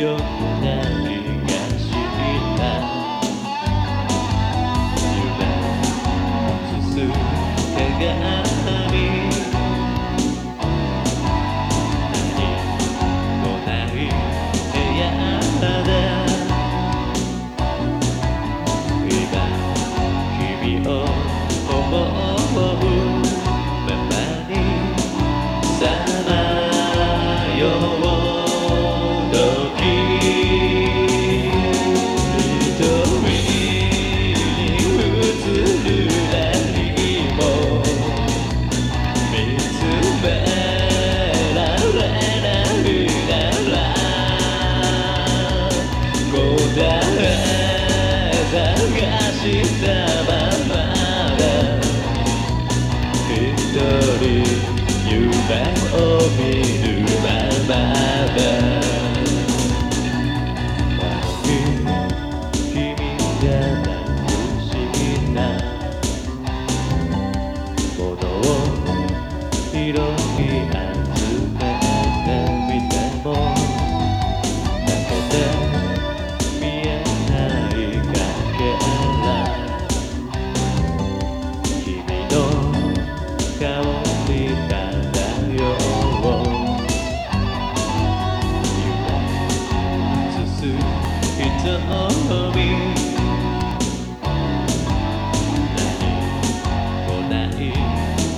よ。何が知りたい。夢進手がある。したまま一人夢を見る。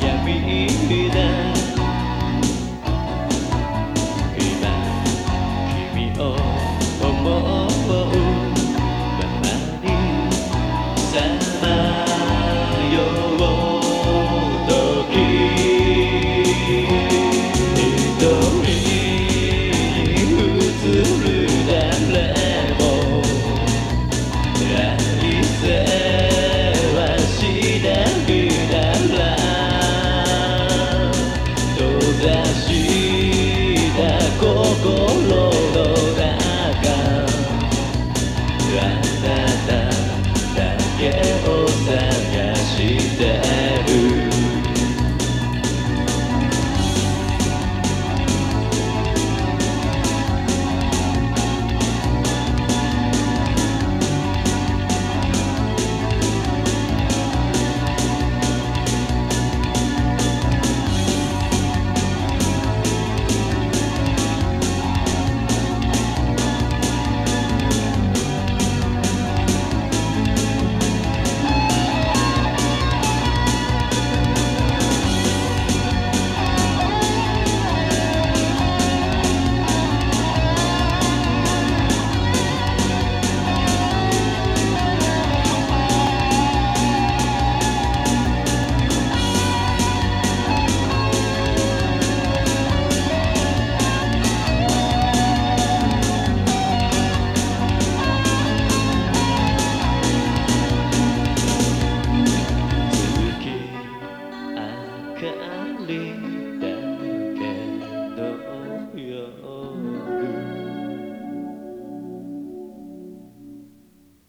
闇だ